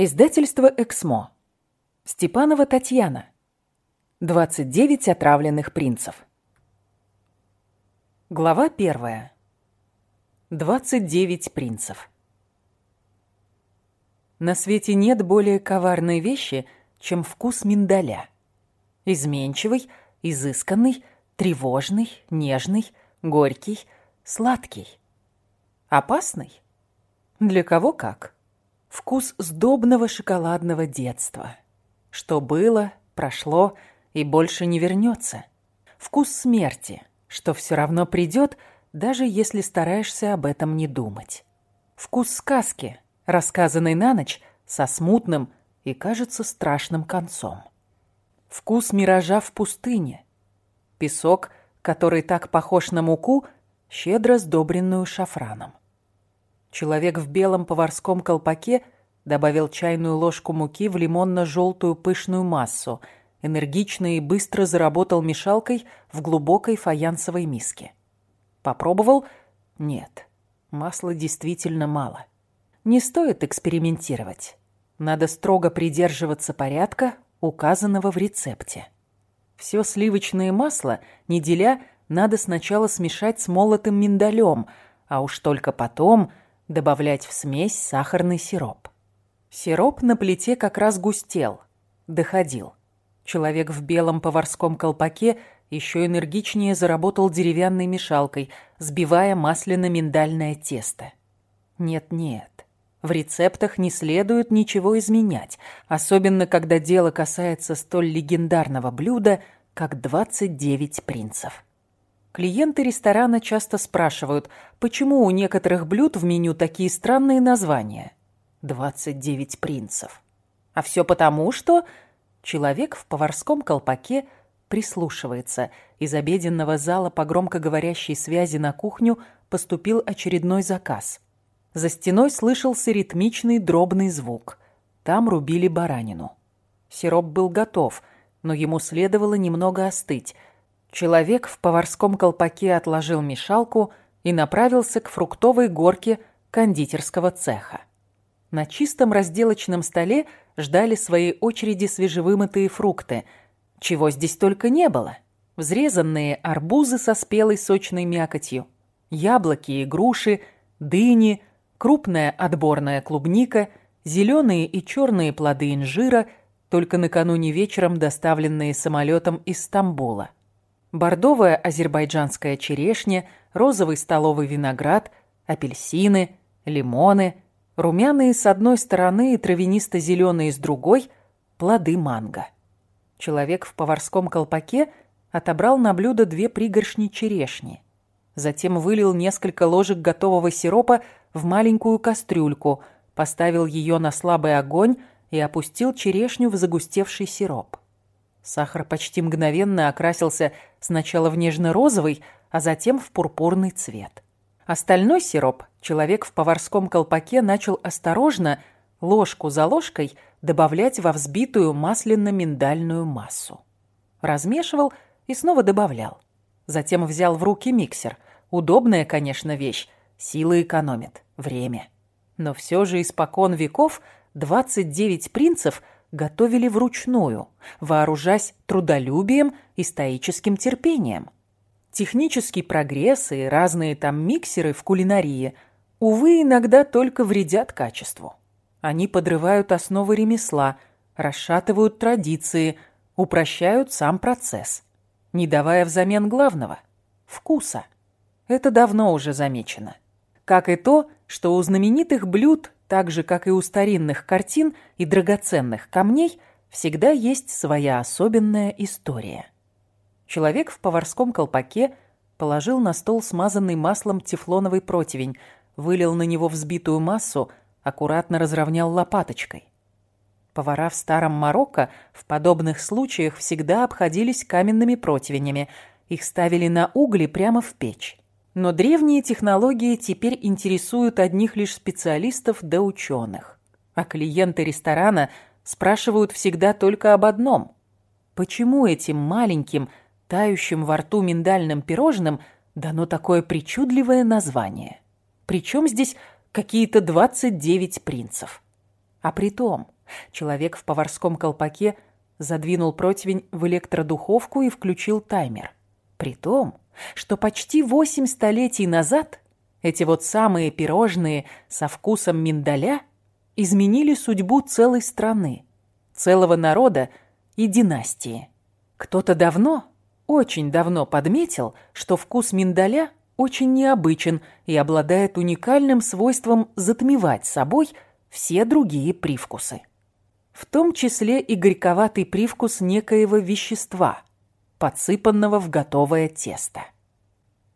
Издательство «Эксмо». Степанова Татьяна. 29 отравленных принцев. Глава первая. 29 принцев. На свете нет более коварной вещи, чем вкус миндаля. Изменчивый, изысканный, тревожный, нежный, горький, сладкий. Опасный? Для кого как? Вкус сдобного шоколадного детства. Что было, прошло и больше не вернется. Вкус смерти, что все равно придет, даже если стараешься об этом не думать. Вкус сказки, рассказанной на ночь, со смутным и, кажется, страшным концом. Вкус миража в пустыне. Песок, который так похож на муку, щедро сдобренную шафраном. Человек в белом поварском колпаке добавил чайную ложку муки в лимонно-желтую пышную массу, энергично и быстро заработал мешалкой в глубокой фаянсовой миске. Попробовал? Нет. Масла действительно мало. Не стоит экспериментировать. Надо строго придерживаться порядка, указанного в рецепте. Все сливочное масло, не деля, надо сначала смешать с молотым миндалем, а уж только потом – добавлять в смесь сахарный сироп. Сироп на плите как раз густел, доходил. Человек в белом поварском колпаке еще энергичнее заработал деревянной мешалкой, сбивая масляно-миндальное тесто. Нет-нет, в рецептах не следует ничего изменять, особенно когда дело касается столь легендарного блюда, как 29 принцев. Клиенты ресторана часто спрашивают, почему у некоторых блюд в меню такие странные названия. 29 принцев. А все потому, что человек в поварском колпаке прислушивается. Из обеденного зала по громкоговорящей связи на кухню поступил очередной заказ. За стеной слышался ритмичный дробный звук. Там рубили баранину. Сироп был готов, но ему следовало немного остыть – Человек в поварском колпаке отложил мешалку и направился к фруктовой горке кондитерского цеха. На чистом разделочном столе ждали своей очереди свежевымытые фрукты. Чего здесь только не было. Взрезанные арбузы со спелой сочной мякотью, яблоки и груши, дыни, крупная отборная клубника, зеленые и черные плоды инжира, только накануне вечером доставленные самолетом из Стамбула бордовая азербайджанская черешня, розовый столовый виноград, апельсины, лимоны, румяные с одной стороны и травянисто-зеленые с другой плоды манго. Человек в поварском колпаке отобрал на блюдо две пригоршни черешни. Затем вылил несколько ложек готового сиропа в маленькую кастрюльку, поставил ее на слабый огонь и опустил черешню в загустевший сироп. Сахар почти мгновенно окрасился сначала в нежно-розовый, а затем в пурпурный цвет. Остальной сироп человек в поварском колпаке начал осторожно, ложку за ложкой, добавлять во взбитую масляно-миндальную массу. Размешивал и снова добавлял. Затем взял в руки миксер. Удобная, конечно, вещь. Силы экономит. Время. Но все же испокон веков 29 принцев – готовили вручную, вооружаясь трудолюбием и стоическим терпением. Технический прогресс и разные там миксеры в кулинарии, увы, иногда только вредят качеству. Они подрывают основы ремесла, расшатывают традиции, упрощают сам процесс, не давая взамен главного – вкуса. Это давно уже замечено. Как и то, что у знаменитых блюд так же, как и у старинных картин и драгоценных камней, всегда есть своя особенная история. Человек в поварском колпаке положил на стол смазанный маслом тефлоновый противень, вылил на него взбитую массу, аккуратно разровнял лопаточкой. Повара в старом Марокко в подобных случаях всегда обходились каменными противнями, их ставили на угли прямо в печь. Но древние технологии теперь интересуют одних лишь специалистов да ученых. А клиенты ресторана спрашивают всегда только об одном. Почему этим маленьким, тающим во рту миндальным пирожным дано такое причудливое название? Причем здесь какие-то 29 принцев? А при том, человек в поварском колпаке задвинул противень в электродуховку и включил таймер. При том, что почти восемь столетий назад эти вот самые пирожные со вкусом миндаля изменили судьбу целой страны, целого народа и династии. Кто-то давно, очень давно подметил, что вкус миндаля очень необычен и обладает уникальным свойством затмевать собой все другие привкусы. В том числе и горьковатый привкус некоего вещества, подсыпанного в готовое тесто.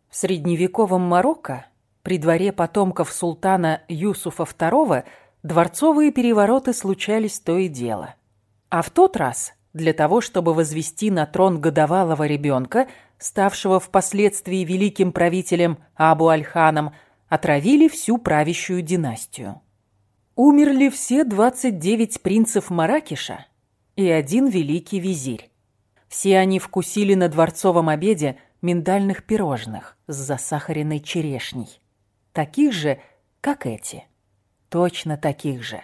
В средневековом Марокко, при дворе потомков султана Юсуфа II, дворцовые перевороты случались то и дело. А в тот раз, для того, чтобы возвести на трон годовалого ребенка, ставшего впоследствии великим правителем Абу-Аль-Ханом, отравили всю правящую династию. Умерли все 29 принцев Маракеша и один великий визирь. Все они вкусили на дворцовом обеде миндальных пирожных с засахаренной черешней. Таких же, как эти. Точно таких же.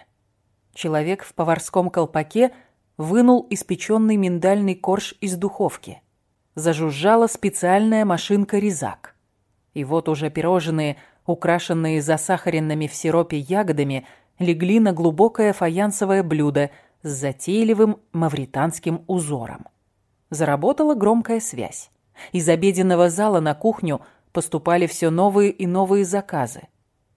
Человек в поварском колпаке вынул испеченный миндальный корж из духовки – зажужжала специальная машинка-резак. И вот уже пирожные, украшенные засахаренными в сиропе ягодами, легли на глубокое фаянсовое блюдо с затейливым мавританским узором. Заработала громкая связь. Из обеденного зала на кухню поступали все новые и новые заказы.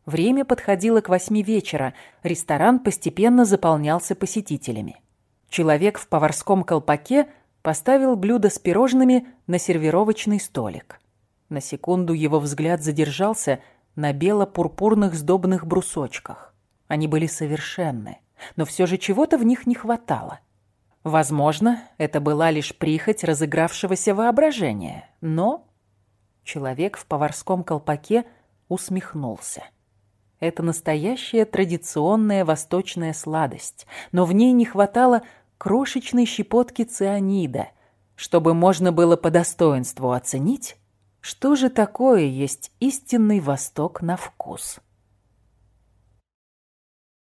Время подходило к восьми вечера, ресторан постепенно заполнялся посетителями. Человек в поварском колпаке – поставил блюдо с пирожными на сервировочный столик. На секунду его взгляд задержался на бело-пурпурных сдобных брусочках. Они были совершенны, но все же чего-то в них не хватало. Возможно, это была лишь прихоть разыгравшегося воображения, но... Человек в поварском колпаке усмехнулся. Это настоящая традиционная восточная сладость, но в ней не хватало крошечной щепотки цианида, чтобы можно было по достоинству оценить, что же такое есть истинный Восток на вкус.